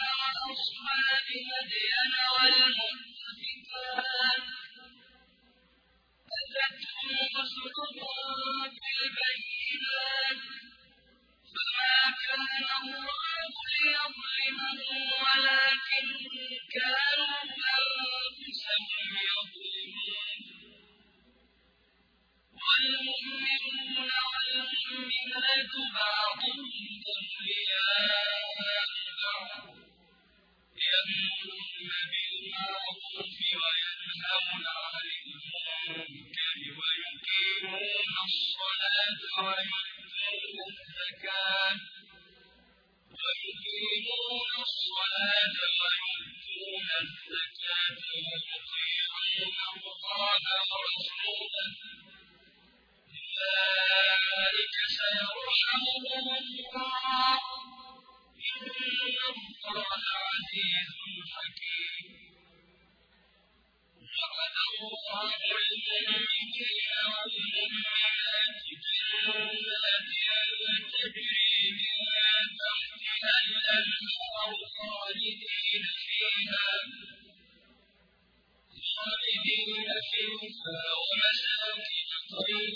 وَأَصْحَابِ مَدْيَنَ وَالْمُؤْتَفِكَاتِ ۚ وَالْمُؤْمِنَاتُ بَعْضُهُمْ أَوْلِيَاءُ بَعْضٍ ۚ يَأْمُرُونَ بِالْمَعْرُوفِ وَيَنْهَوْنَ عَنِ الْمُنكَرِ وَيُقِيمُونَ الصَّلَاةَ وَيُؤْتُونَ الزَّكَاةَ وَيُطِيعُونَ اللَّهَ أُولَٰئِكَ سَيَرْحَمُهُمُ اللَّهُ ۗ إِنَّ اللَّهَ عَزِيزٌ حَكِيمٌ. وَعَدَ اللَّهُ الْمُؤْمِنِينَ وَالْمُؤْمِنَاتِ جَنَّاتٍ تَجْرِي مِن تَحْتِهَا الْأَنْهَارُ خَالِدِينَ فِيهَا. وَمَسَاكِنَ طَيِّبَةً